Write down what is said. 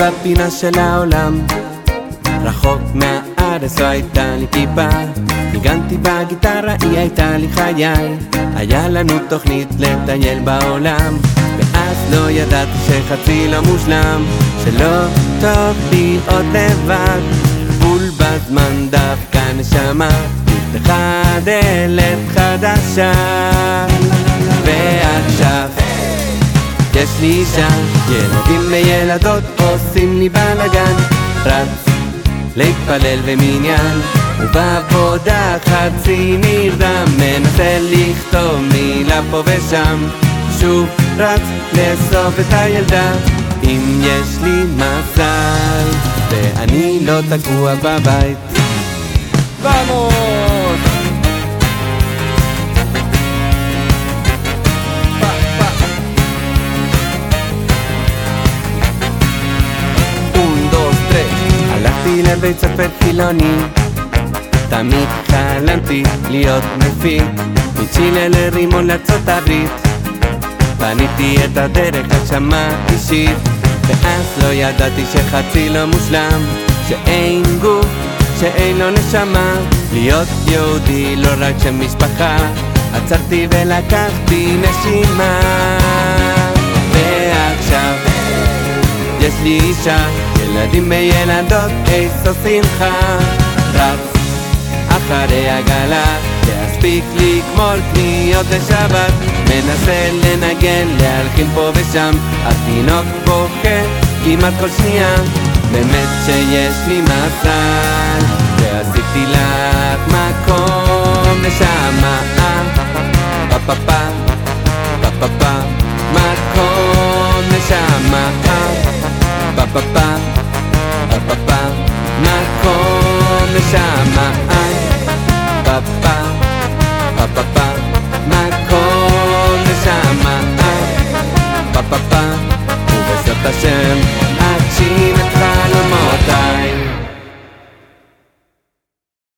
בפינה של העולם. רחוק מהארץ לא הייתה לי כיפה ניגנתי בגיטרה, היא הייתה לי חיי. היה לנו תוכנית לטייל בעולם. ואז לא ידעתי שחצי לא מושלם. שלא טוב להיות לבד. בול בזמן דווקא נשמה. נפתחה דלת חדשה אישה, ילדים וילדות עושים לי בלאגן. רץ להתפלל במניין. ובעבודה חצי נרדם מנסה לכתוב מילה פה ושם. שוב רץ לאסוף את הילדה אם יש לי מזל. ואני לא תקוע בבית. ¡Vamos! הלכתי לבית ספר חילוני. תמיד חלמתי להיות מפיק מצ'ילה לרימון לארצות הברית. בניתי את הדרך הגשמה אישית ואז לא ידעתי שחצי לא מושלם שאין גוף, שאין לו נשמה. להיות יהודי לא רק שם משפחה עצרתי ולקחתי נשימה. ועכשיו יש לי אישה, ילדים וילדות, איזו שמחה רץ אחרי עגלה, להספיק לגמור קניות לשבת מנסה לנגן, להלחין פה ושם, התינוק בוכה כמעט כל שנייה. באמת שיש לי מזל, ועשיתי לך מקום נשמה פה פה פה פה פה מקום נשמה